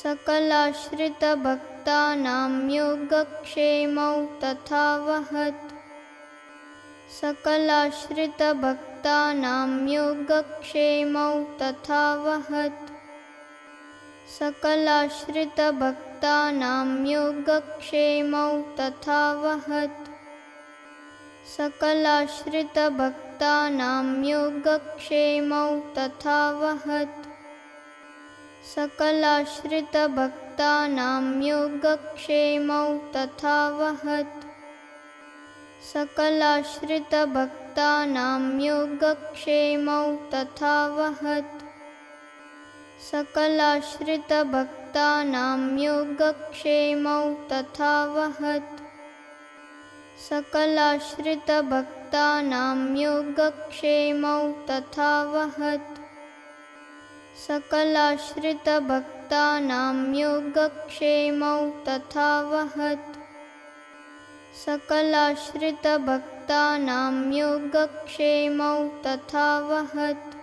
सकलाश्रितभक्तानां योगक्षेमौ तथा वहत् सकलाश्रितभक्तानां योगक्षेमौ तथा वहत् सकलाश्रितभक्तानां योगक्षेमौ तथा वहत् सकलाश्रितभक्तानां योगक्षेमौ तथा वहत् सकलाश्रितभक्तानां योगक्षेमौ तथा वहत् सकलाश्रितभक्तानां योगक्षेमौ तथा वहत् सकलाश्रितभक्तानां योगक्षेमौ तथा वहत् सकलाश्रितभक्तानां योगक्षेमौ तथा वहत् सकलाश्रितभक्तानां योगक्षेमौ तथा वहत् सकलाश्रितभक्तानां योगक्षेमौ तथा वहत्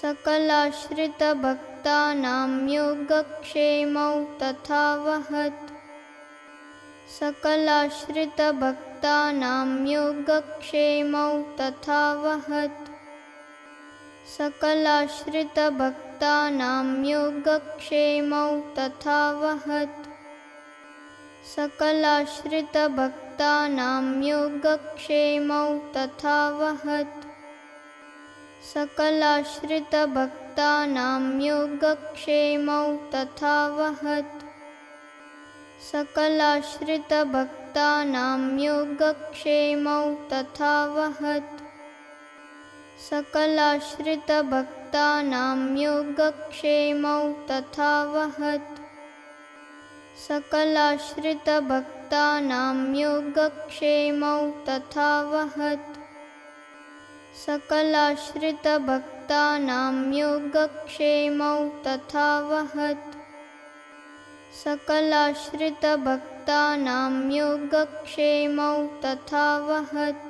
सकलाश्रितभक्तानां योगक्षेमौ तथा वहत् सकलाश्रितभक्तानां योगक्षेमौ तथा वहत् सकलाश्रितभक्तानां योगक्षेमौ तथा वहत् सकलाश्रितभक्तानां योगक्षेमौ तथा वहत् सकलाश्रितभक्तानां योगक्षेमौ तथा वहत् सकलाश्रितभक्तानां योगक्षेमौ तथा वहत् सकलाश्रितभक्तानां योगक्षेमौ तथा वहत् सकलाश्रितभक्तानां योगक्षेमौ तथा वहत् सकलाश्रितभक्तानां योगक्षेमौ तथा वहत् सकलाश्रितभक्तानां योगक्षेमौ तथा वहत्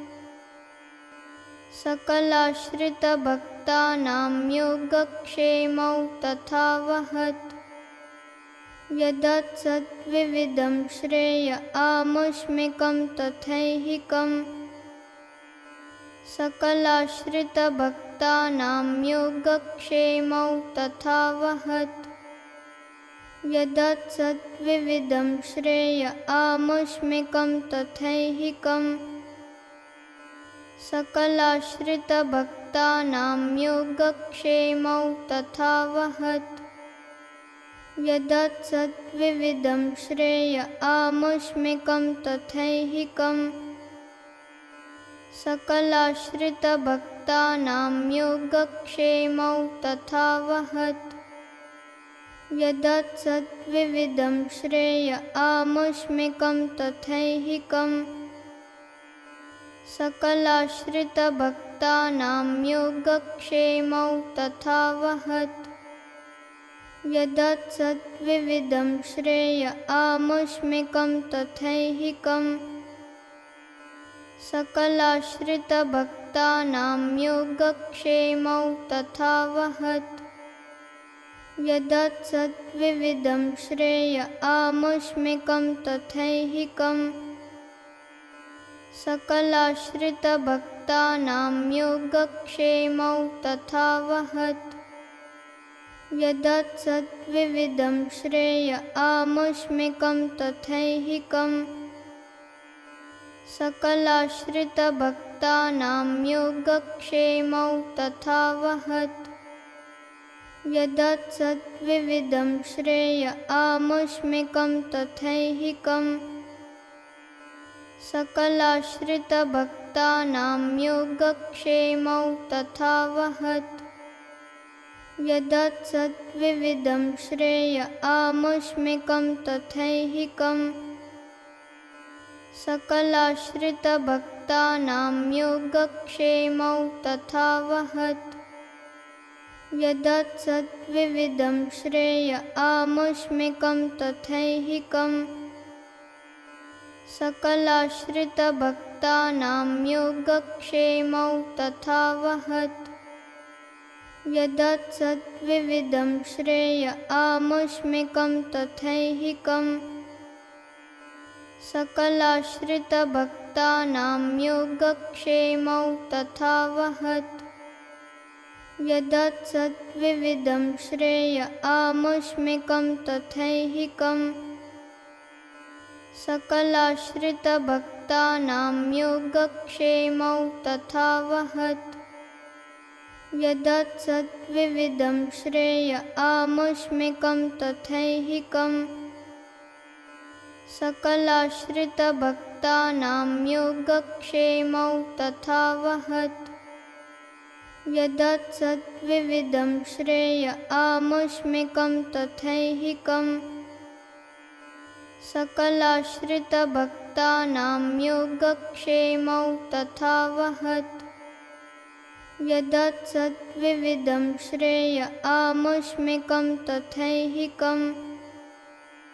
सकलाश्रितभक्तानां योगक्षेमौ तथा वहत्। यदत्सद्विविधं श्रेय आमुष्मिकं तथैहिकम्। सकलाश्रितभक्तानां योगक्षेमौ तथा वहत्। यदत्सद्विविधं श्रेय आमुष्मिकं तथैहिकम् सकलाश्रितभक्तानां योगक्षेमौ तथा वहत् यदत्सद्विविधं श्रेय आमुष्मिकं तथैहिकम् सकलाश्रितभक्तानां योगक्षेमौ तथा वहत् यदत्सद्विविधं श्रेय आमुष्मिकं तथैहिकम् सकलाश्रितभक्तानां योगक्षेमौ तथा वहत्। यदत्सद्विविधं श्रेय आमुष्मिकं तथैहिकम् सकलाश्रितभक्तानां योगक्षेमौ तथा वहत्। यदत्सद्विविधं श्रेय आमुष्मिकं तथैहिकम् सकलाश्रितभक्तानां योगक्षेमौ तथा वहत्। यदत्सद्विविधं श्रेय आमुष्मिकं तथैहिकम्। सकलाश्रितभक्तानां योगक्षेमौ तथा वहत्। यदत्सद्विविधं श्रेय आमुष्मिकं तथैहिकम् सकलाश्रितभक्तानां योगक्षेमौ तथा वहत् यदत्सद्विविधं श्रेय आमुष्मिकं तथैहिकम् सकलाश्रितभक्तानां योगक्षेमौ तथा वहत् यदत्सद्विविधं श्रेय आमुष्मिकं तथैहिकम् सकलाश्रितभक्तानां योगक्षेमौ तथा वहत् यदत्सद्विविधं श्रेय आमुष्मिकं तथैहिकम् सकलाश्रितभक्तानां योगक्षेमौ तथा वहत् यदत्सद्विविधं श्रेय आमुष्मिकं तथैहिकम् सकलाश्रितभक्तानां योगक्षेमौ तथा वहत् यदत्सद्विविधं श्रेय आमुष्मिकं तथैहिकम्। सकलाश्रितभक्तानां योगक्षेमौ तथा वहत् यदत्सद्विविधं श्रेय आमुष्मिकं तथैहिकम् सकलाश्रितभक्तानां योगक्षेमौ तथा वहत् यदत्सद्विविधं श्रेय आमुष्मिकं तथैहिकम्